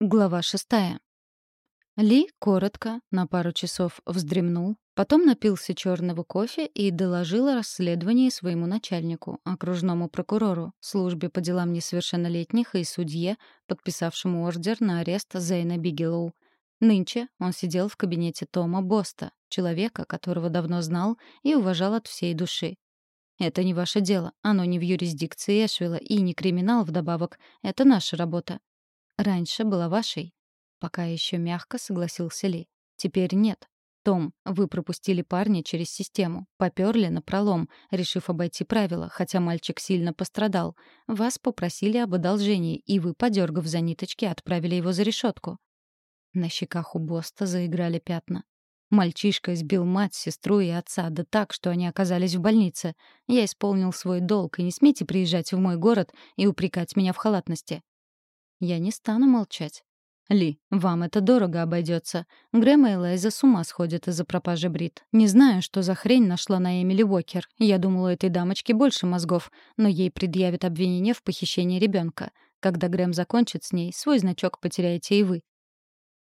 Глава шестая. Ли коротко, на пару часов вздремнул, потом напился черного кофе и доложил о расследовании своему начальнику, окружному прокурору, службе по делам несовершеннолетних и судье, подписавшему ордер на арест Зейна Бигелоу. Нынче он сидел в кабинете Тома Боста, человека, которого давно знал и уважал от всей души. «Это не ваше дело, оно не в юрисдикции Эшвилла и не криминал вдобавок, это наша работа. Раньше была вашей. Пока еще мягко согласился Ли. Теперь нет. Том, вы пропустили парня через систему, попёрли на пролом, решив обойти правила, хотя мальчик сильно пострадал. Вас попросили об одолжении, и вы, подергав за ниточки, отправили его за решетку. На щеках у Боста заиграли пятна. Мальчишка избил мать, сестру и отца, да так, что они оказались в больнице. Я исполнил свой долг, и не смейте приезжать в мой город и упрекать меня в халатности. Я не стану молчать. Ли, вам это дорого обойдется. Грэм и Элайза с ума сходят из-за пропажи Брит. Не знаю, что за хрень нашла на Эмили Уокер. Я думала, этой дамочки больше мозгов, но ей предъявят обвинение в похищении ребенка. Когда Грэм закончит с ней, свой значок потеряете и вы.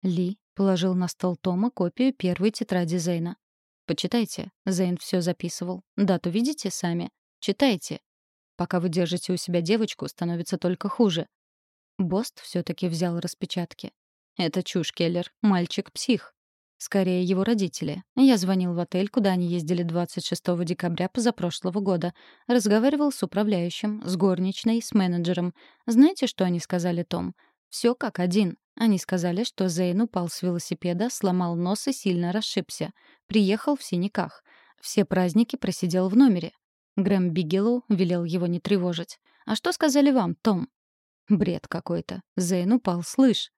Ли положил на стол Тома копию первой тетради Зейна. «Почитайте». Зейн все записывал. «Дату видите сами? Читайте. Пока вы держите у себя девочку, становится только хуже. Бост все-таки взял распечатки. «Это чушь, Келлер. Мальчик-псих. Скорее, его родители. Я звонил в отель, куда они ездили 26 декабря позапрошлого года. Разговаривал с управляющим, с горничной, с менеджером. Знаете, что они сказали Том? Все как один. Они сказали, что Зейн упал с велосипеда, сломал нос и сильно расшибся. Приехал в синяках. Все праздники просидел в номере. Грэм Бигелоу велел его не тревожить. «А что сказали вам, Том?» Бред какой-то. Зейн упал, слышь.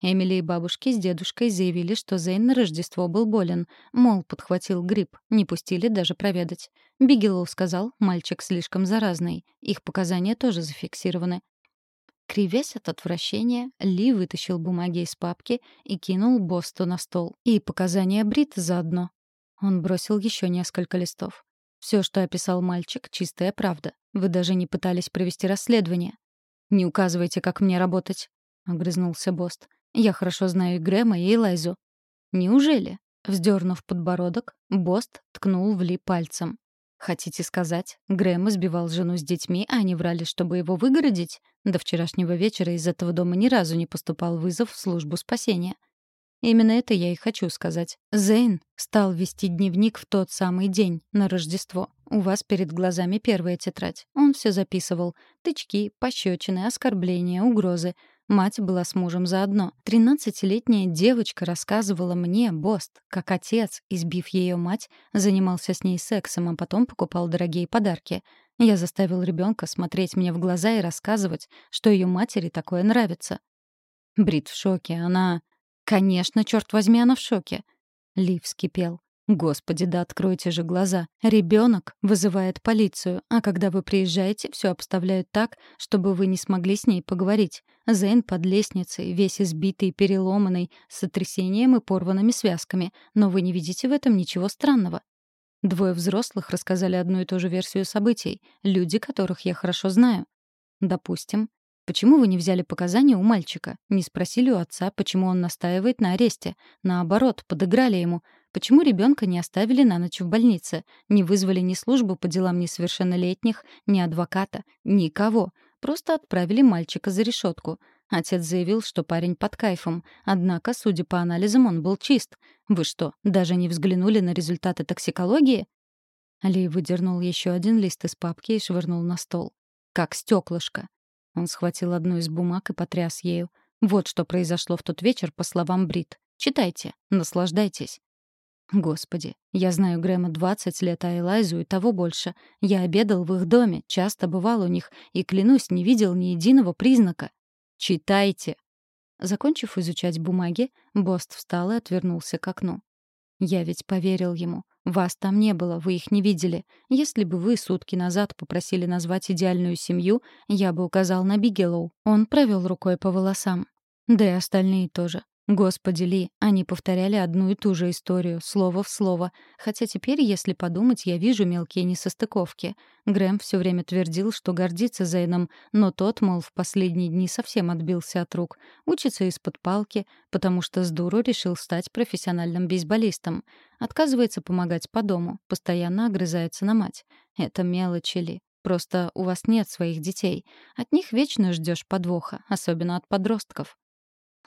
Эмили и бабушки с дедушкой заявили, что Зейн на Рождество был болен. Мол, подхватил грипп. Не пустили даже проведать. Бигелоу сказал, мальчик слишком заразный. Их показания тоже зафиксированы. Кривясь от отвращения, Ли вытащил бумаги из папки и кинул Босту на стол. И показания Брит заодно. Он бросил еще несколько листов. Все, что описал мальчик, чистая правда. Вы даже не пытались провести расследование. «Не указывайте, как мне работать», — огрызнулся Бост. «Я хорошо знаю и Грэма, и Элайзу». «Неужели?» Вздернув подбородок, Бост ткнул в Ли пальцем. «Хотите сказать, Грэм избивал жену с детьми, а они врали, чтобы его выгородить? До вчерашнего вечера из этого дома ни разу не поступал вызов в службу спасения». Именно это я и хочу сказать. Зейн стал вести дневник в тот самый день, на Рождество. У вас перед глазами первая тетрадь. Он все записывал. Тычки, пощечины, оскорбления, угрозы. Мать была с мужем заодно. Тринадцатилетняя девочка рассказывала мне, Бост, как отец, избив ее мать, занимался с ней сексом, а потом покупал дорогие подарки. Я заставил ребенка смотреть мне в глаза и рассказывать, что ее матери такое нравится. Брит в шоке. Она... Конечно, черт возьми, она в шоке. Лив вскипел. Господи, да откройте же глаза. Ребенок вызывает полицию, а когда вы приезжаете, все обставляют так, чтобы вы не смогли с ней поговорить. Зейн под лестницей, весь избитый, переломанный, с сотрясением и порванными связками. Но вы не видите в этом ничего странного. Двое взрослых рассказали одну и ту же версию событий. Люди, которых я хорошо знаю. Допустим, Почему вы не взяли показания у мальчика? Не спросили у отца, почему он настаивает на аресте? Наоборот, подыграли ему. Почему ребенка не оставили на ночь в больнице? Не вызвали ни службу по делам несовершеннолетних, ни адвоката, никого. Просто отправили мальчика за решетку. Отец заявил, что парень под кайфом. Однако, судя по анализам, он был чист. Вы что, даже не взглянули на результаты токсикологии? Ли выдернул еще один лист из папки и швырнул на стол. Как стеклышко. Он схватил одну из бумаг и потряс ею. Вот что произошло в тот вечер, по словам Брит. Читайте, наслаждайтесь. Господи, я знаю Грэма 20 лет, а Элайзу и того больше. Я обедал в их доме, часто бывал у них, и, клянусь, не видел ни единого признака. Читайте. Закончив изучать бумаги, Бост встал и отвернулся к окну. Я ведь поверил ему. Вас там не было, вы их не видели. Если бы вы сутки назад попросили назвать идеальную семью, я бы указал на Бигелоу. Он провел рукой по волосам. Да и остальные тоже. Господи Ли, они повторяли одну и ту же историю, слово в слово. Хотя теперь, если подумать, я вижу мелкие несостыковки. Грэм все время твердил, что гордится Зейном, но тот, мол, в последние дни совсем отбился от рук. Учится из-под палки, потому что с дуру решил стать профессиональным бейсболистом. Отказывается помогать по дому, постоянно огрызается на мать. Это мелочи Ли. Просто у вас нет своих детей. От них вечно ждешь подвоха, особенно от подростков.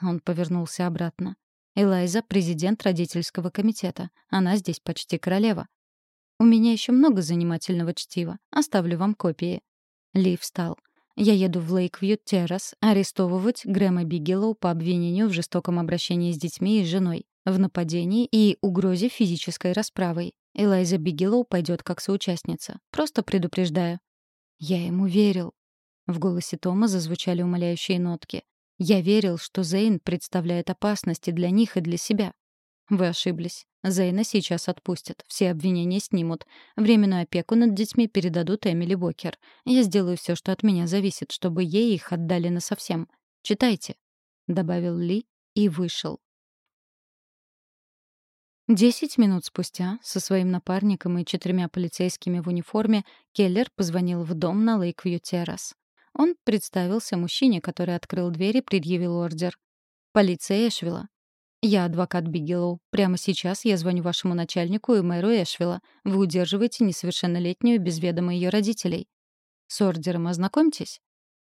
Он повернулся обратно. Элайза — президент родительского комитета. Она здесь почти королева. У меня еще много занимательного чтива. Оставлю вам копии. Ли встал. Я еду в Лейквью Террас арестовывать Грэма Бигелоу по обвинению в жестоком обращении с детьми и женой, в нападении и угрозе физической расправой. Элайза Бигелоу пойдет как соучастница. Просто предупреждаю. Я ему верил. В голосе Тома зазвучали умоляющие нотки. Я верил, что Зейн представляет опасность для них и для себя. Вы ошиблись. Зейна сейчас отпустят. Все обвинения снимут. Временную опеку над детьми передадут Эмили Бокер. Я сделаю все, что от меня зависит, чтобы ей их отдали насовсем. Читайте», — добавил Ли и вышел. Десять минут спустя со своим напарником и четырьмя полицейскими в униформе Келлер позвонил в дом на Лейквью-Террас. Он представился мужчине, который открыл дверь и предъявил ордер. «Полиция Эшвилла». «Я адвокат Бигелоу. Прямо сейчас я звоню вашему начальнику и мэру Эшвилла. Вы удерживаете несовершеннолетнюю без ведома ее родителей». «С ордером ознакомьтесь».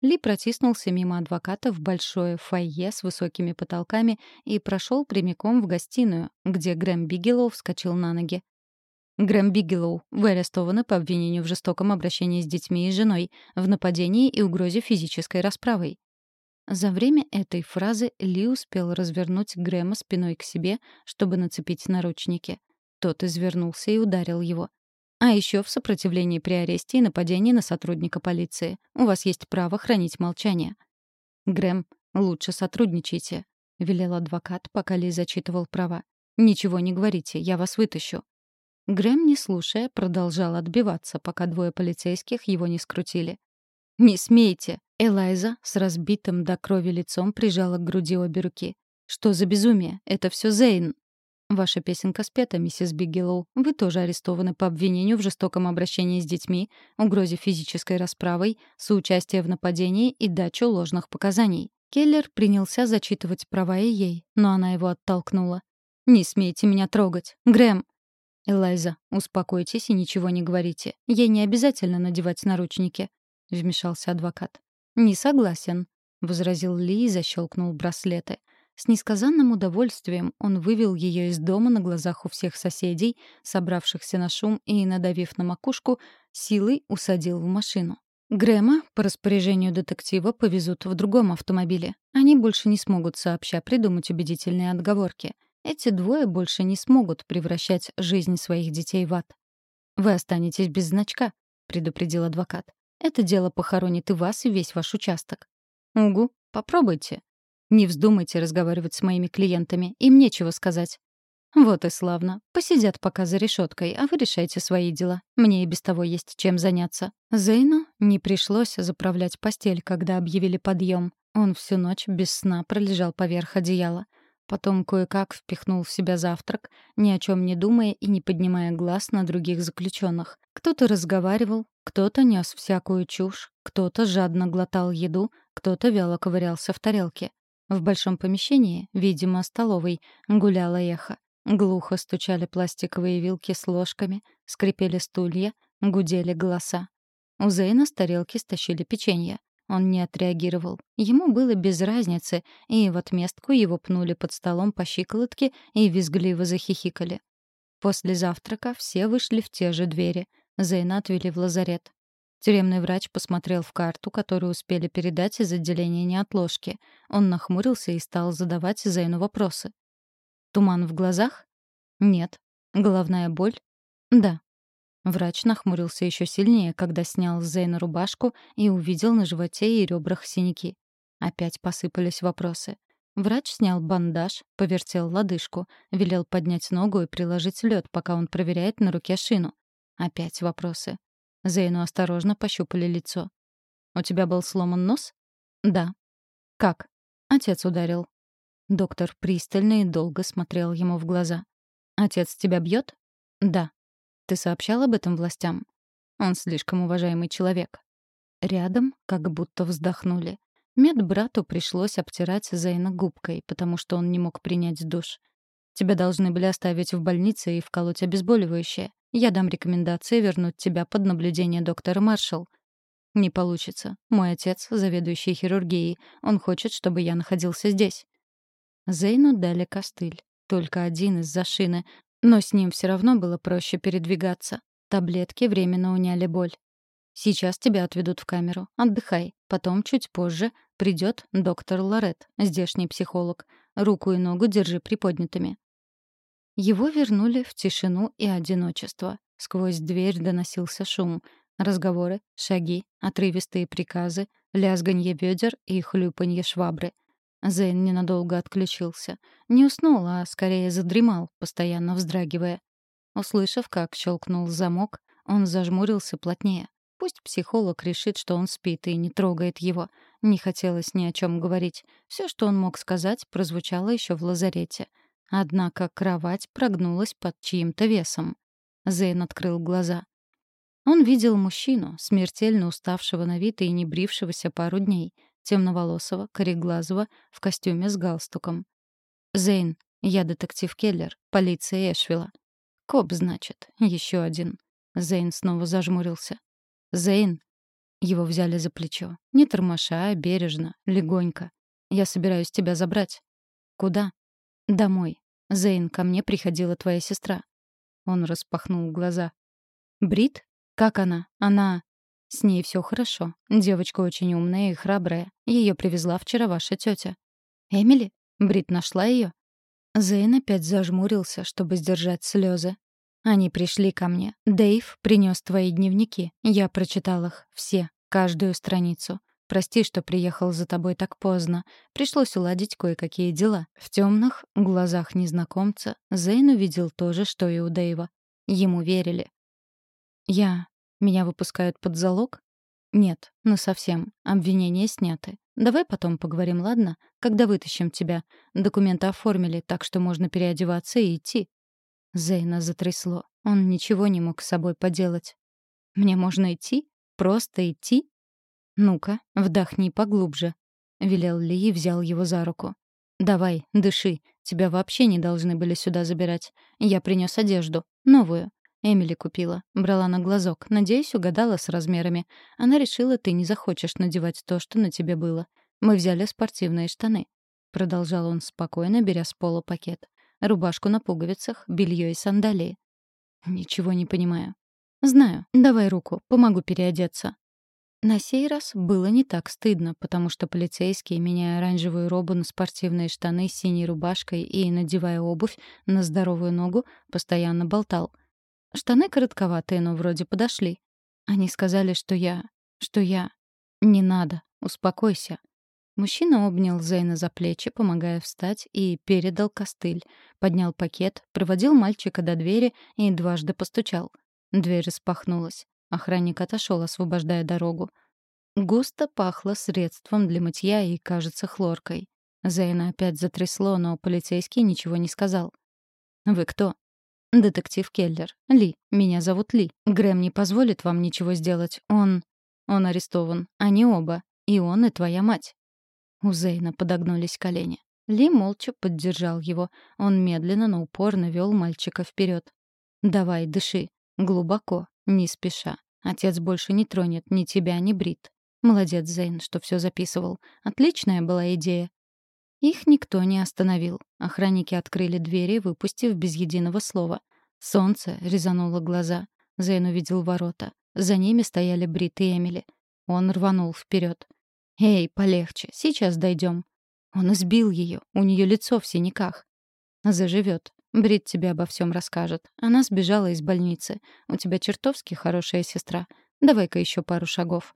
Ли протиснулся мимо адвоката в большое фойе с высокими потолками и прошел прямиком в гостиную, где Грэм Бигелоу вскочил на ноги. Грэм Бигелоу, вы арестованы по обвинению в жестоком обращении с детьми и женой, в нападении и угрозе физической расправой. За время этой фразы Ли успел развернуть Грэма спиной к себе, чтобы нацепить наручники. Тот извернулся и ударил его. А еще в сопротивлении при аресте и нападении на сотрудника полиции. У вас есть право хранить молчание. Грэм, лучше сотрудничайте, — велел адвокат, пока Ли зачитывал права. «Ничего не говорите, я вас вытащу». Грэм, не слушая, продолжал отбиваться, пока двое полицейских его не скрутили. «Не смейте!» Элайза с разбитым до крови лицом прижала к груди обе руки. «Что за безумие? Это все Зейн!» «Ваша песенка спета, миссис Бигелоу. Вы тоже арестованы по обвинению в жестоком обращении с детьми, угрозе физической расправой, соучастие в нападении и дачу ложных показаний». Келлер принялся зачитывать права ей, но она его оттолкнула. «Не смейте меня трогать. Грэм, «Элайза, успокойтесь и ничего не говорите. Ей не обязательно надевать наручники», — вмешался адвокат. «Не согласен», — возразил Ли и защелкнул браслеты. С несказанным удовольствием он вывел ее из дома на глазах у всех соседей, собравшихся на шум и, надавив на макушку, силой усадил в машину. Грэма, по распоряжению детектива, повезут в другом автомобиле. Они больше не смогут сообща придумать убедительные отговорки — эти двое больше не смогут превращать жизнь своих детей в ад. «Вы останетесь без значка», — предупредил адвокат. «Это дело похоронит и вас, и весь ваш участок». «Угу, попробуйте. Не вздумайте разговаривать с моими клиентами, им нечего сказать». «Вот и славно. Посидят пока за решеткой, а вы решайте свои дела. Мне и без того есть чем заняться». Зейну не пришлось заправлять постель, когда объявили подъем. Он всю ночь без сна пролежал поверх одеяла. Потом кое-как впихнул в себя завтрак, ни о чем не думая и не поднимая глаз на других заключенных. Кто-то разговаривал, кто-то нес всякую чушь, кто-то жадно глотал еду, кто-то вяло ковырялся в тарелке. В большом помещении, видимо, столовой, гуляло эхо. Глухо стучали пластиковые вилки с ложками, скрипели стулья, гудели голоса. У Зейна с тарелки стащили печенье. Он не отреагировал. Ему было без разницы, и в отместку его пнули под столом по щиколотке и визгливо захихикали. После завтрака все вышли в те же двери. Зейна отвели в лазарет. Тюремный врач посмотрел в карту, которую успели передать из отделения неотложки. Он нахмурился и стал задавать Зейну вопросы. «Туман в глазах?» «Нет». «Головная боль?» «Да». Врач нахмурился еще сильнее, когда снял с Зейна рубашку и увидел на животе и ребрах синяки. Опять посыпались вопросы. Врач снял бандаж, повертел лодыжку, велел поднять ногу и приложить лед, пока он проверяет на руке шину. Опять вопросы. Зейну осторожно пощупали лицо. «У тебя был сломан нос?» «Да». «Как?» «Отец ударил». Доктор пристально и долго смотрел ему в глаза. «Отец тебя бьет?» «Да». «Ты сообщал об этом властям?» «Он слишком уважаемый человек». Рядом как будто вздохнули. Медбрату пришлось обтирать Зейна губкой, потому что он не мог принять душ. «Тебя должны были оставить в больнице и вколоть обезболивающее. Я дам рекомендации вернуть тебя под наблюдение доктора Маршалл. Не получится. Мой отец — заведующий хирургией. Он хочет, чтобы я находился здесь. Зейну дали костыль. Только один из-за шины. Но с ним все равно было проще передвигаться. Таблетки временно уняли боль. Сейчас тебя отведут в камеру. Отдыхай. Потом, чуть позже, придет доктор Лорет, здешний психолог. Руку и ногу держи приподнятыми. Его вернули в тишину и одиночество. Сквозь дверь доносился шум. Разговоры, шаги, отрывистые приказы, лязганье бедер и хлюпанье швабры. Зейн ненадолго отключился. Не уснул, а скорее задремал, постоянно вздрагивая. Услышав, как щелкнул замок, он зажмурился плотнее. Пусть психолог решит, что он спит и не трогает его. Не хотелось ни о чем говорить. Все, что он мог сказать, прозвучало еще в лазарете — Однако кровать прогнулась под чьим-то весом. Зейн открыл глаза. Он видел мужчину, смертельно уставшего на вид и не брившегося пару дней, темноволосого, кореглазого, в костюме с галстуком. «Зейн, я детектив Келлер, полиция Эшвилла». «Коп, значит, еще один». Зейн снова зажмурился. «Зейн». Его взяли за плечо. Не тормоша, а бережно, легонько. «Я собираюсь тебя забрать». «Куда?» «Домой. Зейн, ко мне приходила твоя сестра». Он распахнул глаза. «Брит? Как она? Она...» «С ней все хорошо. Девочка очень умная и храбрая. Ее привезла вчера ваша тетя». «Эмили? Брит нашла ее?» Зейн опять зажмурился, чтобы сдержать слезы. «Они пришли ко мне. Дэйв принес твои дневники. Я прочитал их. Все. Каждую страницу. Прости, что приехал за тобой так поздно. Пришлось уладить кое-какие дела. В темных глазах незнакомца Зейн увидел то же, что и у Дэйва. Ему верили. Я... Меня выпускают под залог? Нет, ну совсем. Обвинения сняты. Давай потом поговорим, ладно? Когда вытащим тебя. Документы оформили, так что можно переодеваться и идти. Зейна затрясло. Он ничего не мог с собой поделать. Мне можно идти? Просто идти? «Ну-ка, вдохни поглубже», — велел Ли и взял его за руку. «Давай, дыши. Тебя вообще не должны были сюда забирать. Я принес одежду. Новую. Эмили купила. Брала на глазок. Надеюсь, угадала с размерами. Она решила, ты не захочешь надевать то, что на тебе было. Мы взяли спортивные штаны». Продолжал он спокойно, беря с пола пакет. Рубашку на пуговицах, белье и сандалии. «Ничего не понимаю». «Знаю. Давай руку. Помогу переодеться». На сей раз было не так стыдно, потому что полицейский, меняя оранжевую робу на спортивные штаны с синей рубашкой и надевая обувь на здоровую ногу, постоянно болтал. Штаны коротковатые, но вроде подошли. Они сказали, что я... что я... Не надо, успокойся. Мужчина обнял Зейна за плечи, помогая встать, и передал костыль. Поднял пакет, проводил мальчика до двери и дважды постучал. Дверь распахнулась. Охранник отошел, освобождая дорогу. Густо пахло средством для мытья и, кажется, хлоркой. Зейна опять затрясло, но полицейский ничего не сказал. «Вы кто?» «Детектив Келлер. Ли. Меня зовут Ли. Грэм не позволит вам ничего сделать. Он... Он арестован. Они оба. И он, и твоя мать». У Зейна подогнулись колени. Ли молча поддержал его. Он медленно, но упорно вел мальчика вперед. «Давай, дыши. Глубоко. Не спеша. Отец больше не тронет ни тебя, ни Брит. Молодец, Зейн, что все записывал. Отличная была идея. Их никто не остановил. Охранники открыли двери, выпустив без единого слова. Солнце резануло глаза. Зейн увидел ворота. За ними стояли Брит и Эмили. Он рванул вперед. «Эй, полегче, сейчас дойдем». Он избил ее, у нее лицо в синяках. Заживет. Брит тебе обо всем расскажет. Она сбежала из больницы. У тебя чертовски хорошая сестра. Давай-ка еще пару шагов».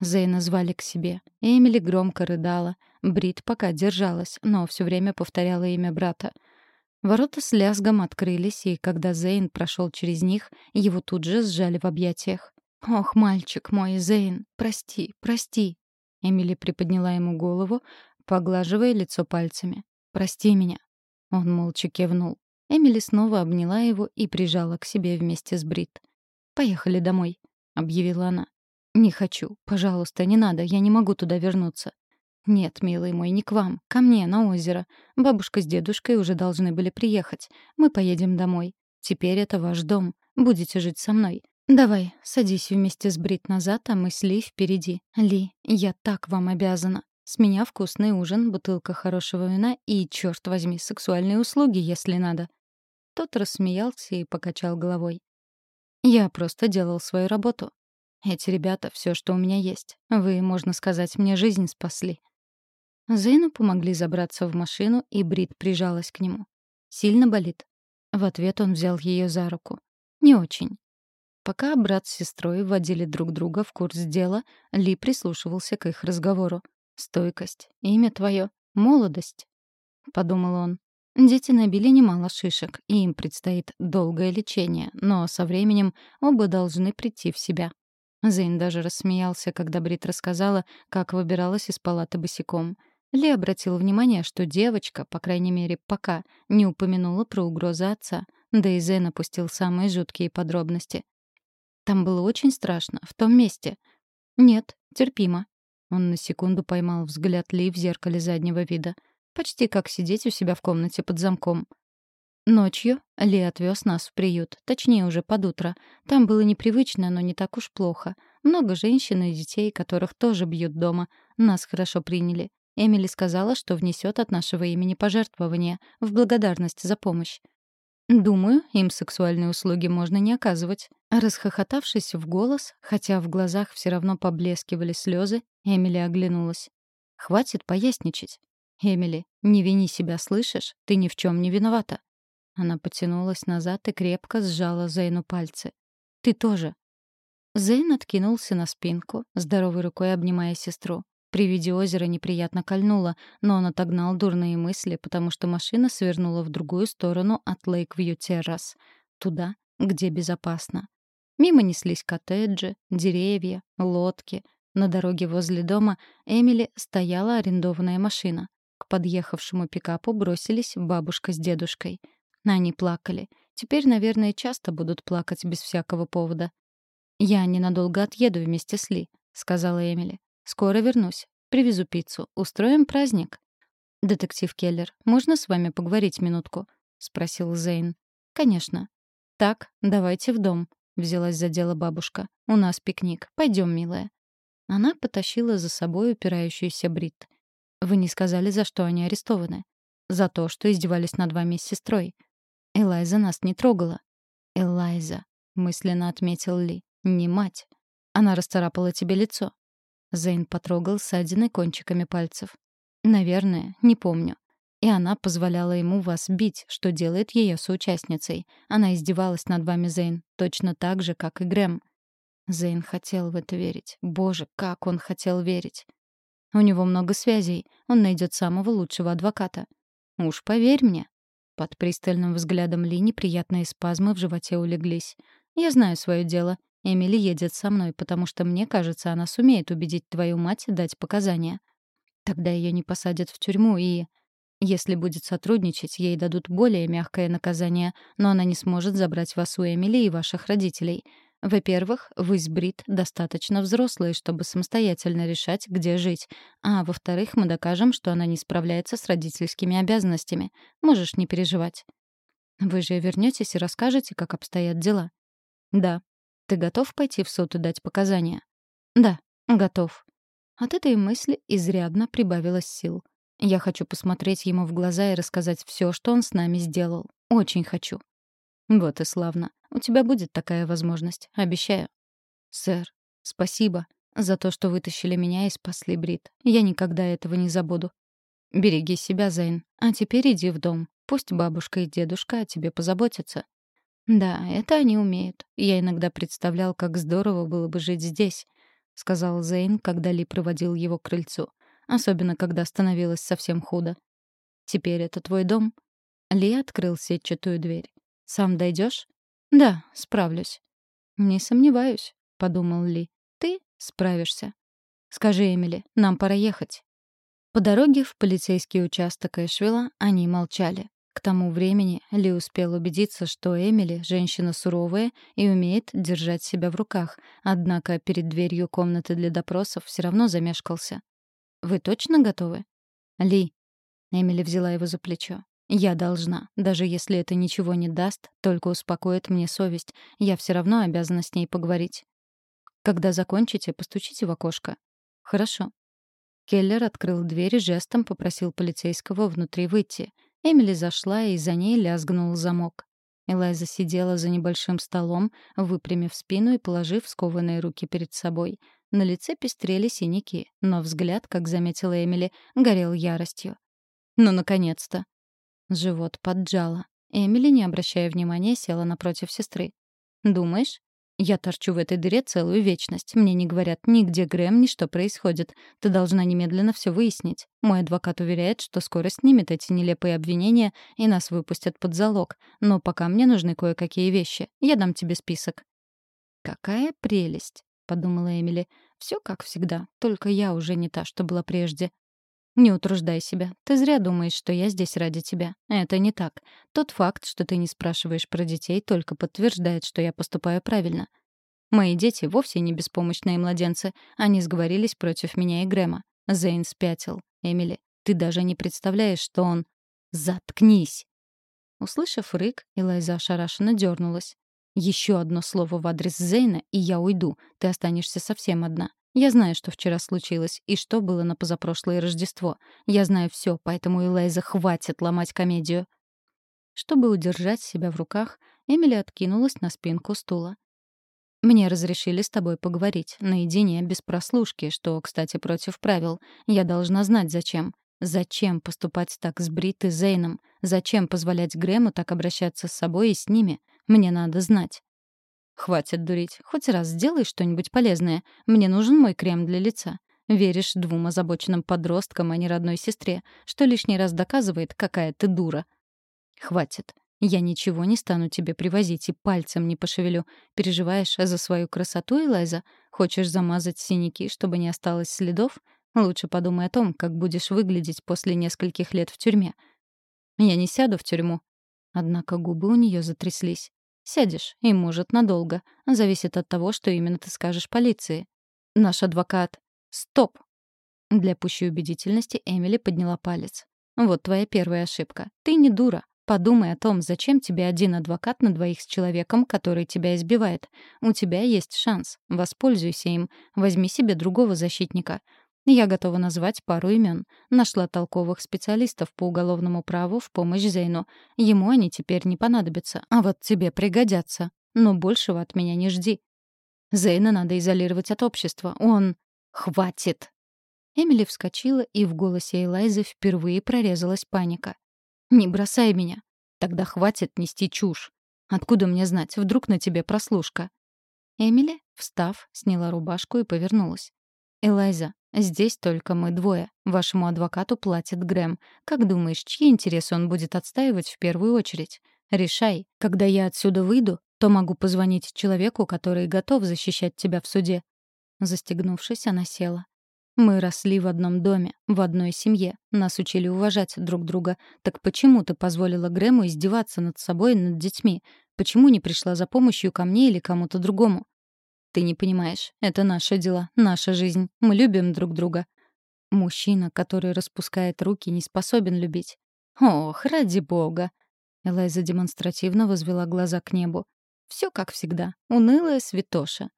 Зейна звали к себе. Эмили громко рыдала. Брит пока держалась, но все время повторяла имя брата. Ворота с лязгом открылись, и когда Зейн прошел через них, его тут же сжали в объятиях. «Ох, мальчик мой, Зейн, прости, прости!» Эмили приподняла ему голову, поглаживая лицо пальцами. Прости меня». Он молча кивнул. Эмили снова обняла его и прижала к себе вместе с Брит. «Поехали домой», — объявила она. «Не хочу. Пожалуйста, не надо. Я не могу туда вернуться». «Нет, милый мой, не к вам. Ко мне, на озеро. Бабушка с дедушкой уже должны были приехать. Мы поедем домой. Теперь это ваш дом. Будете жить со мной. Давай, садись вместе с Брит назад, а мы с Ли впереди. Ли, я так вам обязана. С меня вкусный ужин, бутылка хорошего вина и, черт возьми, сексуальные услуги, если надо». Тот рассмеялся и покачал головой. «Я просто делал свою работу. Эти ребята — все, что у меня есть. Вы, можно сказать, мне жизнь спасли». Зейну помогли забраться в машину, и Брит прижалась к нему. «Сильно болит?» В ответ он взял ее за руку. «Не очень». Пока брат с сестрой вводили друг друга в курс дела, Ли прислушивался к их разговору. Стойкость. Имя твое. Молодость. Подумал он. Дети набили немало шишек, и им предстоит долгое лечение, но со временем оба должны прийти в себя. Зейн даже рассмеялся, когда Брит рассказала, как выбиралась из палаты босиком. Ли обратил внимание, что девочка, по крайней мере, пока, не упомянула про угрозы отца, да и Зейн опустил самые жуткие подробности. Там было очень страшно, в том месте. Нет, терпимо. Он на секунду поймал взгляд Ли в зеркале заднего вида. Почти как сидеть у себя в комнате под замком. Ночью Ли отвез нас в приют, точнее уже под утро. Там было непривычно, но не так уж плохо. Много женщин и детей, которых тоже бьют дома. Нас хорошо приняли. Эмили сказала, что внесет от нашего имени пожертвование в благодарность за помощь. Думаю, им сексуальные услуги можно не оказывать. Расхохотавшись в голос, хотя в глазах все равно поблескивали слезы, Эмили оглянулась. «Хватит поясничать. Эмили, не вини себя, слышишь? Ты ни в чем не виновата». Она потянулась назад и крепко сжала Зейну пальцы. «Ты тоже». Зейн откинулся на спинку, здоровой рукой обнимая сестру. При виде озера неприятно кольнуло, но он отогнал дурные мысли, потому что машина свернула в другую сторону от Лейквью Террас. Туда, где безопасно. Мимо неслись коттеджи, деревья, лодки, на дороге возле дома Эмили стояла арендованная машина. К подъехавшему пикапу бросились бабушка с дедушкой. Они плакали. Теперь, наверное, часто будут плакать без всякого повода. «Я ненадолго отъеду вместе с Ли», — сказала Эмили. «Скоро вернусь. Привезу пиццу. Устроим праздник». «Детектив Келлер, можно с вами поговорить минутку?» — спросил Зейн. «Конечно». «Так, давайте в дом», — взялась за дело бабушка. «У нас пикник. Пойдем, милая». Она потащила за собой упирающуюся Брит. «Вы не сказали, за что они арестованы?» «За то, что издевались над вами с сестрой». «Элайза нас не трогала». «Элайза», — мысленно отметил Ли, — «не мать. Она расцарапала тебе лицо». Зейн потрогал ссадины кончиками пальцев. «Наверное, не помню. И она позволяла ему вас бить, что делает ее соучастницей. Она издевалась над вами, Зейн, точно так же, как и Грэм. Зейн хотел в это верить. Боже, как он хотел верить. У него много связей. Он найдет самого лучшего адвоката. Уж поверь мне. Под пристальным взглядом Ли неприятные спазмы в животе улеглись. Я знаю свое дело. Эмили едет со мной, потому что мне кажется, она сумеет убедить твою мать дать показания. Тогда ее не посадят в тюрьму и... Если будет сотрудничать, ей дадут более мягкое наказание, но она не сможет забрать вас у Эмили и ваших родителей. Во-первых, вы достаточно взрослые, чтобы самостоятельно решать, где жить. А во-вторых, мы докажем, что она не справляется с родительскими обязанностями. Можешь не переживать. Вы же вернетесь и расскажете, как обстоят дела. Да. Ты готов пойти в суд и дать показания? Да, готов. От этой мысли изрядно прибавилось сил. Я хочу посмотреть ему в глаза и рассказать все, что он с нами сделал. Очень хочу. Вот и славно. У тебя будет такая возможность, обещаю. Сэр, спасибо за то, что вытащили меня и спасли Брит. Я никогда этого не забуду. Береги себя, Зейн. А теперь иди в дом. Пусть бабушка и дедушка о тебе позаботятся. Да, это они умеют. Я иногда представлял, как здорово было бы жить здесь, сказал Зейн, когда Ли проводил его к крыльцу. Особенно, когда становилось совсем худо. Теперь это твой дом. Ли открыл сетчатую дверь. Сам дойдешь? Да, справлюсь. Не сомневаюсь, подумал Ли. Ты справишься. Скажи, Эмили, нам пора ехать. По дороге в полицейский участок Эшвилла они молчали. К тому времени Ли успел убедиться, что Эмили — женщина суровая и умеет держать себя в руках, однако перед дверью комнаты для допросов все равно замешкался. «Вы точно готовы?» «Ли». Эмили взяла его за плечо. «Я должна. Даже если это ничего не даст, только успокоит мне совесть. Я все равно обязана с ней поговорить. Когда закончите, постучите в окошко». «Хорошо». Келлер открыл дверь и жестом попросил полицейского внутри выйти — Эмили зашла, и за ней лязгнул замок. Элайза сидела за небольшим столом, выпрямив спину и положив скованные руки перед собой. На лице пестрели синяки, но взгляд, как заметила Эмили, горел яростью. «Ну, наконец-то!» Живот поджало. Эмили, не обращая внимания, села напротив сестры. «Думаешь?» Я торчу в этой дыре целую вечность. Мне не говорят ни где Грэм, ни что происходит. Ты должна немедленно все выяснить. Мой адвокат уверяет, что скоро снимет эти нелепые обвинения и нас выпустят под залог. Но пока мне нужны кое-какие вещи. Я дам тебе список». «Какая прелесть», — подумала Эмили. Все как всегда, только я уже не та, что была прежде. «Не утруждай себя. Ты зря думаешь, что я здесь ради тебя. Это не так. Тот факт, что ты не спрашиваешь про детей, только подтверждает, что я поступаю правильно. Мои дети вовсе не беспомощные младенцы. Они сговорились против меня и Грэма. Зейн спятил. Эмили, ты даже не представляешь, что он... Заткнись!» Услышав рык, Элайза ошарашенно дернулась. «Еще одно слово в адрес Зейна, и я уйду. Ты останешься совсем одна. Я знаю, что вчера случилось и что было на позапрошлое Рождество. Я знаю все, поэтому Элайза хватит ломать комедию. Чтобы удержать себя в руках, Эмили откинулась на спинку стула. «Мне разрешили с тобой поговорить, наедине, без прослушки, что, кстати, против правил. Я должна знать, зачем. Зачем поступать так с Брит и Зейном? Зачем позволять Грэму так обращаться с собой и с ними? Мне надо знать». «Хватит дурить. Хоть раз сделай что-нибудь полезное. Мне нужен мой крем для лица. Веришь двум озабоченным подросткам, а не родной сестре, что лишний раз доказывает, какая ты дура. Хватит. Я ничего не стану тебе привозить и пальцем не пошевелю. Переживаешь за свою красоту, Элайза? Хочешь замазать синяки, чтобы не осталось следов? Лучше подумай о том, как будешь выглядеть после нескольких лет в тюрьме. Я не сяду в тюрьму. Однако губы у нее затряслись. Сядешь, и, может, надолго. Зависит от того, что именно ты скажешь полиции. Наш адвокат... Стоп! Для пущей убедительности Эмили подняла палец. Вот твоя первая ошибка. Ты не дура. Подумай о том, зачем тебе один адвокат на двоих с человеком, который тебя избивает. У тебя есть шанс. Воспользуйся им. Возьми себе другого защитника. Я готова назвать пару имен. Нашла толковых специалистов по уголовному праву в помощь Зейну. Ему они теперь не понадобятся, а вот тебе пригодятся. Но большего от меня не жди. Зейна надо изолировать от общества. Он... Хватит!» Эмили вскочила, и в голосе Элайзы впервые прорезалась паника. «Не бросай меня. Тогда хватит нести чушь. Откуда мне знать? Вдруг на тебе прослушка?» Эмили, встав, сняла рубашку и повернулась. «Элайза, Здесь только мы двое. Вашему адвокату платит Грэм. Как думаешь, чьи интересы он будет отстаивать в первую очередь? Решай. Когда я отсюда выйду, то могу позвонить человеку, который готов защищать тебя в суде». Застегнувшись, она села. «Мы росли в одном доме, в одной семье. Нас учили уважать друг друга. Так почему ты позволила Грэму издеваться над собой и над детьми? Почему не пришла за помощью ко мне или кому-то другому? Ты не понимаешь. Это наши дела, наша жизнь. Мы любим друг друга. Мужчина, который распускает руки, не способен любить. Ох, ради бога. Элайза демонстративно возвела глаза к небу. Все как всегда. Унылая святоша.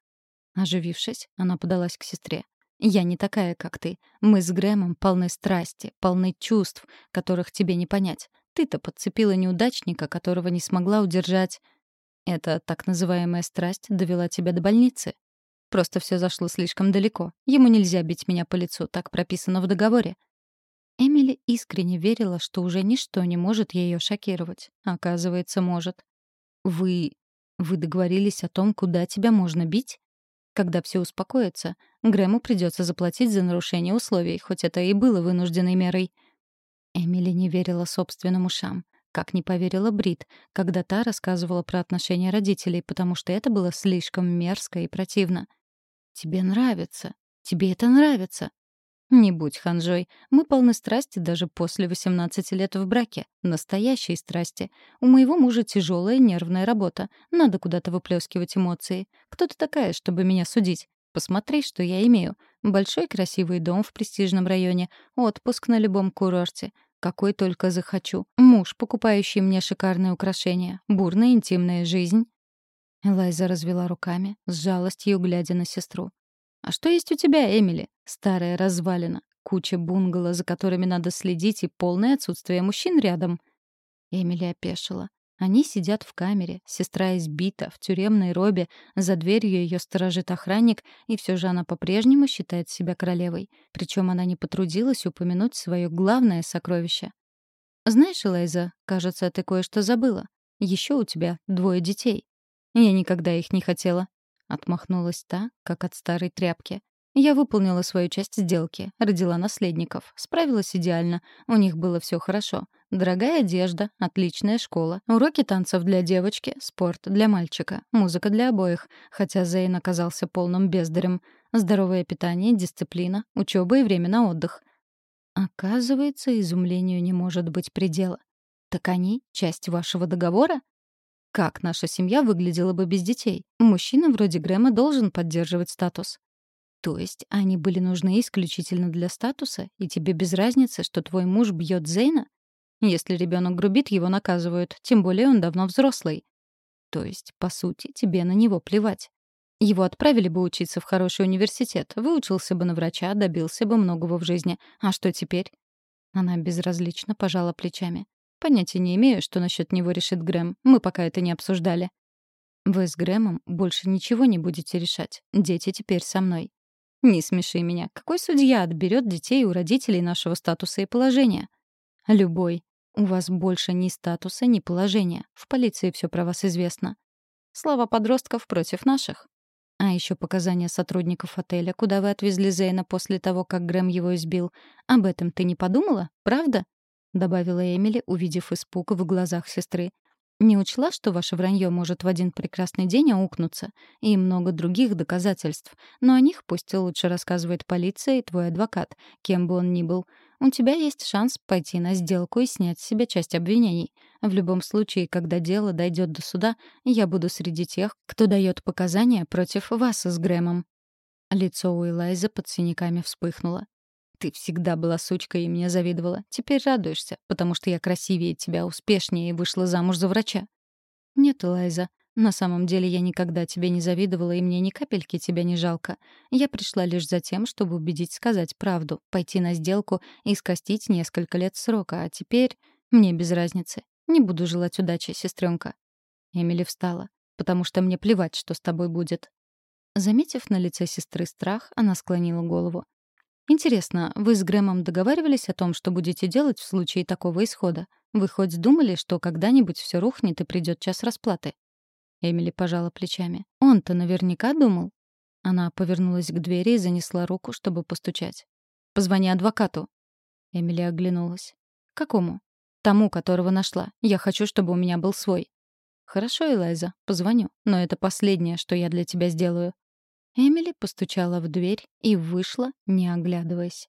Оживившись, она подалась к сестре. «Я не такая, как ты. Мы с Грэмом полны страсти, полны чувств, которых тебе не понять. Ты-то подцепила неудачника, которого не смогла удержать. Эта так называемая страсть довела тебя до больницы. Просто все зашло слишком далеко. Ему нельзя бить меня по лицу, так прописано в договоре. Эмили искренне верила, что уже ничто не может ее шокировать. Оказывается, может. Вы... вы договорились о том, куда тебя можно бить? Когда все успокоится, Грэму придется заплатить за нарушение условий, хоть это и было вынужденной мерой. Эмили не верила собственным ушам. Как не поверила Брит, когда та рассказывала про отношения родителей, потому что это было слишком мерзко и противно. «Тебе нравится. Тебе это нравится». Не будь ханжой. Мы полны страсти даже после 18 лет в браке. Настоящей страсти. У моего мужа тяжелая нервная работа. Надо куда-то выплескивать эмоции. Кто ты такая, чтобы меня судить? Посмотри, что я имею. Большой красивый дом в престижном районе. Отпуск на любом курорте. Какой только захочу. Муж, покупающий мне шикарные украшения. Бурная интимная жизнь. Элайза развела руками, с жалостью глядя на сестру. «А что есть у тебя, Эмили? Старая развалина, куча бунгало, за которыми надо следить, и полное отсутствие мужчин рядом». Эмили опешила. Они сидят в камере, сестра избита, в тюремной робе, за дверью ее сторожит охранник, и все же она по-прежнему считает себя королевой. Причем она не потрудилась упомянуть свое главное сокровище. «Знаешь, Элайза, кажется, ты кое-что забыла. Еще у тебя двое детей». «Я никогда их не хотела», Отмахнулась та, как от старой тряпки. Я выполнила свою часть сделки, родила наследников, справилась идеально, у них было все хорошо. Дорогая одежда, отличная школа, уроки танцев для девочки, спорт для мальчика, музыка для обоих, хотя Зейн оказался полным бездарем, здоровое питание, дисциплина, учеба и время на отдых. Оказывается, изумлению не может быть предела. Так они — часть вашего договора? Как наша семья выглядела бы без детей? Мужчина вроде Грэма должен поддерживать статус. То есть они были нужны исключительно для статуса, и тебе без разницы, что твой муж бьет Зейна? Если ребенок грубит, его наказывают, тем более он давно взрослый. То есть, по сути, тебе на него плевать. Его отправили бы учиться в хороший университет, выучился бы на врача, добился бы многого в жизни. А что теперь? Она безразлично пожала плечами. Понятия не имею, что насчет него решит Грэм. Мы пока это не обсуждали. Вы с Грэмом больше ничего не будете решать. Дети теперь со мной. Не смеши меня. Какой судья отберет детей у родителей нашего статуса и положения? Любой. У вас больше ни статуса, ни положения. В полиции все про вас известно. Слава подростков против наших. А еще показания сотрудников отеля, куда вы отвезли Зейна после того, как Грэм его избил. Об этом ты не подумала, правда? добавила Эмили, увидев испуг в глазах сестры. Не учла, что ваше вранье может в один прекрасный день аукнуться, и много других доказательств, но о них пусть лучше рассказывает полиция и твой адвокат, кем бы он ни был. У тебя есть шанс пойти на сделку и снять с себя часть обвинений. В любом случае, когда дело дойдет до суда, я буду среди тех, кто дает показания против вас с Грэмом». Лицо у Элайзы под синяками вспыхнуло. Ты всегда была сучкой и мне завидовала. Теперь радуешься, потому что я красивее тебя, успешнее и вышла замуж за врача. Нет, Лайза, на самом деле я никогда тебе не завидовала, и мне ни капельки тебя не жалко. Я пришла лишь за тем, чтобы убедить сказать правду, пойти на сделку и скостить несколько лет срока, а теперь мне без разницы. Не буду желать удачи, сестренка. Эмили встала, потому что мне плевать, что с тобой будет. Заметив на лице сестры страх, она склонила голову. Интересно, вы с Грэмом договаривались о том, что будете делать в случае такого исхода? Вы хоть думали, что когда-нибудь все рухнет и придет час расплаты? Эмили пожала плечами. Он-то наверняка думал. Она повернулась к двери и занесла руку, чтобы постучать. «Позвони адвокату». Эмили оглянулась. «Какому?» «Тому, которого нашла. Я хочу, чтобы у меня был свой». «Хорошо, Элайза, позвоню. Но это последнее, что я для тебя сделаю. Эмили постучала в дверь и вышла, не оглядываясь.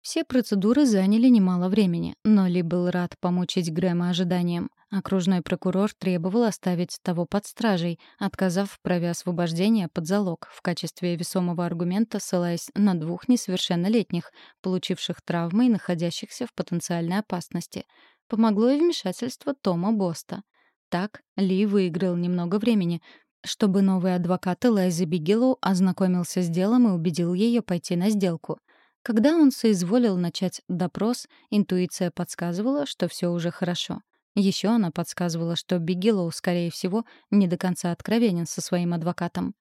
Все процедуры заняли немало времени, но Ли был рад помучить Грэма ожиданием. Окружной прокурор требовал оставить того под стражей, отказав в праве освобождения под залог в качестве весомого аргумента, ссылаясь на двух несовершеннолетних, получивших травмы и находящихся в потенциальной опасности. Помогло и вмешательство Тома Боста. Так Ли выиграл немного времени, чтобы новый адвокат Элайзы Бигелоу ознакомился с делом и убедил ее пойти на сделку. Когда он соизволил начать допрос, интуиция подсказывала, что все уже хорошо. Еще она подсказывала, что Бигелоу, скорее всего, не до конца откровенен со своим адвокатом.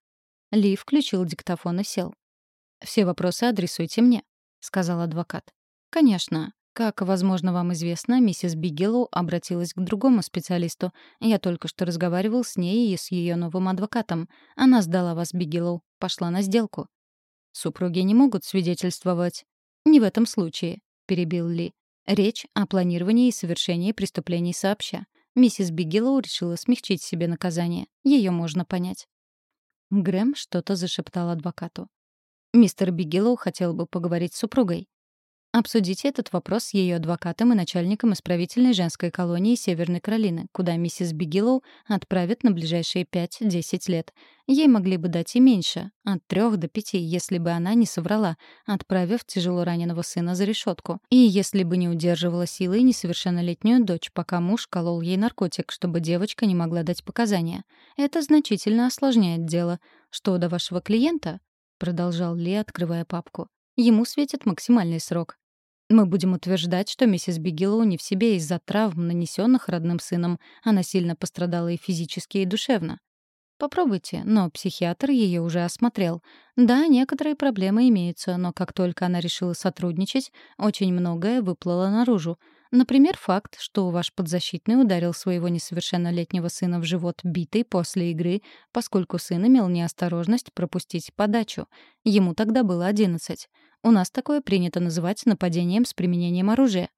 Ли включил диктофон и сел. «Все вопросы адресуйте мне», — сказал адвокат. «Конечно. Как, возможно, вам известно, миссис Бигелоу обратилась к другому специалисту. Я только что разговаривал с ней и с ее новым адвокатом. Она сдала вас Бигелоу, пошла на сделку. Супруги не могут свидетельствовать. Не в этом случае, перебил Ли. Речь о планировании и совершении преступлений сообща. Миссис Бигелоу решила смягчить себе наказание. Ее можно понять. Грэм что-то зашептал адвокату. Мистер Бигелоу хотел бы поговорить с супругой. Обсудите этот вопрос с ее адвокатом и начальником исправительной женской колонии Северной Каролины, куда миссис Бигелоу отправят на ближайшие 5-10 лет. Ей могли бы дать и меньше, от 3 до 5, если бы она не соврала, отправив тяжело раненого сына за решетку. И если бы не удерживала силой несовершеннолетнюю дочь, пока муж колол ей наркотик, чтобы девочка не могла дать показания. Это значительно осложняет дело. Что до вашего клиента, продолжал Ли, открывая папку. Ему светит максимальный срок. Мы будем утверждать, что миссис Бигелоу не в себе из-за травм, нанесенных родным сыном. Она сильно пострадала и физически, и душевно. Попробуйте, но психиатр ее уже осмотрел. Да, некоторые проблемы имеются, но как только она решила сотрудничать, очень многое выплыло наружу. Например, факт, что ваш подзащитный ударил своего несовершеннолетнего сына в живот битой после игры, поскольку сын имел неосторожность пропустить подачу. Ему тогда было 11. У нас такое принято называть нападением с применением оружия.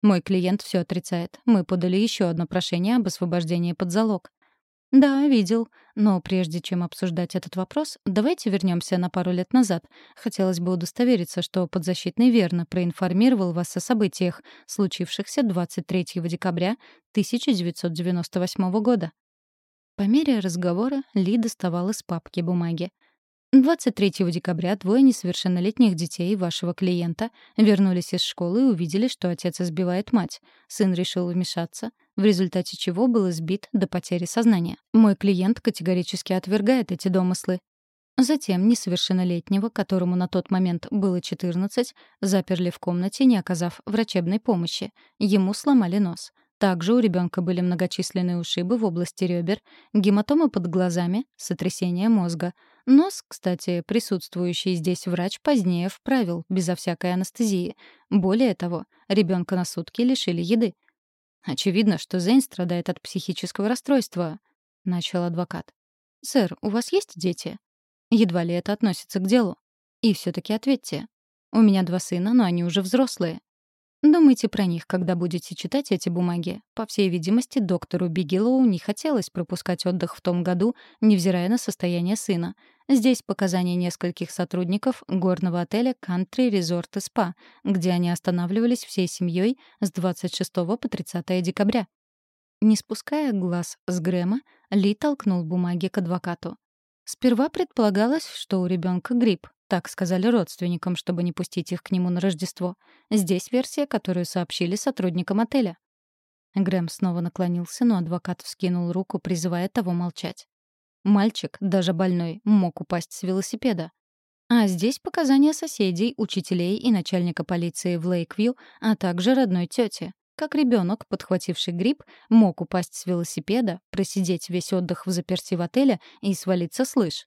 Мой клиент все отрицает. Мы подали еще одно прошение об освобождении под залог. «Да, видел. Но прежде чем обсуждать этот вопрос, давайте вернемся на пару лет назад. Хотелось бы удостовериться, что подзащитный верно проинформировал вас о событиях, случившихся 23 декабря 1998 года». По мере разговора Ли доставал из папки бумаги. 23 декабря двое несовершеннолетних детей вашего клиента вернулись из школы и увидели, что отец избивает мать. Сын решил вмешаться, в результате чего был избит до потери сознания. Мой клиент категорически отвергает эти домыслы. Затем несовершеннолетнего, которому на тот момент было 14, заперли в комнате, не оказав врачебной помощи. Ему сломали нос. Также у ребенка были многочисленные ушибы в области ребер, гематомы под глазами, сотрясение мозга — Нос, кстати, присутствующий здесь врач позднее вправил, безо всякой анестезии. Более того, ребенка на сутки лишили еды. «Очевидно, что Зейн страдает от психического расстройства», — начал адвокат. «Сэр, у вас есть дети?» Едва ли это относится к делу. И все таки ответьте. У меня два сына, но они уже взрослые. Думайте про них, когда будете читать эти бумаги. По всей видимости, доктору Бигелоу не хотелось пропускать отдых в том году, невзирая на состояние сына. Здесь показания нескольких сотрудников горного отеля «Кантри Резорт и Спа», где они останавливались всей семьей с 26 по 30 декабря. Не спуская глаз с Грэма, Ли толкнул бумаги к адвокату. Сперва предполагалось, что у ребенка грипп, так сказали родственникам, чтобы не пустить их к нему на Рождество. Здесь версия, которую сообщили сотрудникам отеля. Грэм снова наклонился, но адвокат вскинул руку, призывая того молчать. Мальчик, даже больной, мог упасть с велосипеда. А здесь показания соседей, учителей и начальника полиции в Лейквью, а также родной тети. Как ребенок, подхвативший грипп, мог упасть с велосипеда, просидеть весь отдых в заперти в отеле и свалиться с лыж.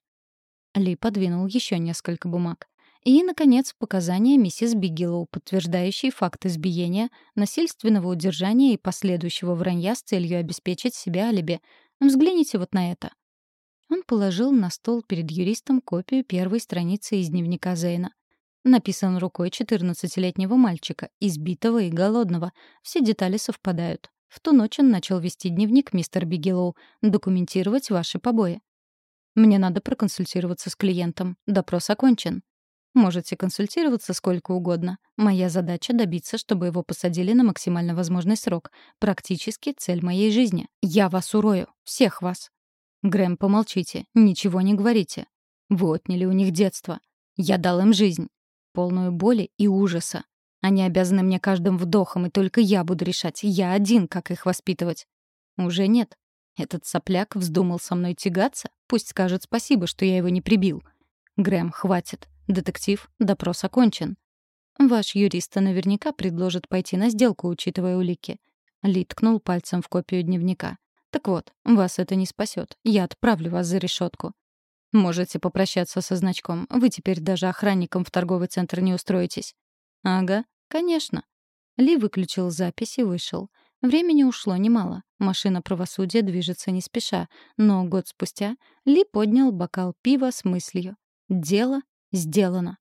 Ли подвинул еще несколько бумаг. И, наконец, показания миссис Бигелоу, подтверждающие факт избиения, насильственного удержания и последующего вранья с целью обеспечить себе алиби. Взгляните вот на это. Он положил на стол перед юристом копию первой страницы из дневника Зейна. Написан рукой 14-летнего мальчика, избитого и голодного. Все детали совпадают. В ту ночь он начал вести дневник, мистер Бигелоу, документировать ваши побои. Мне надо проконсультироваться с клиентом. Допрос окончен. Можете консультироваться сколько угодно. Моя задача — добиться, чтобы его посадили на максимально возможный срок. Практически цель моей жизни. Я вас урою. Всех вас. Грэм, помолчите. Ничего не говорите. Вы отняли у них детство. Я дал им жизнь. Полную боли и ужаса. Они обязаны мне каждым вдохом, и только я буду решать. Я один, как их воспитывать. Уже нет. Этот сопляк вздумал со мной тягаться? Пусть скажет спасибо, что я его не прибил. Грэм, хватит. Детектив, допрос окончен. Ваш юрист наверняка предложит пойти на сделку, учитывая улики. Ли ткнул пальцем в копию дневника. Так вот, вас это не спасет. Я отправлю вас за решетку. Можете попрощаться со значком. Вы теперь даже охранником в торговый центр не устроитесь. Ага, конечно. Ли выключил запись и вышел. Времени ушло немало. Машина правосудия движется не спеша, но год спустя Ли поднял бокал пива с мыслью. Дело сделано.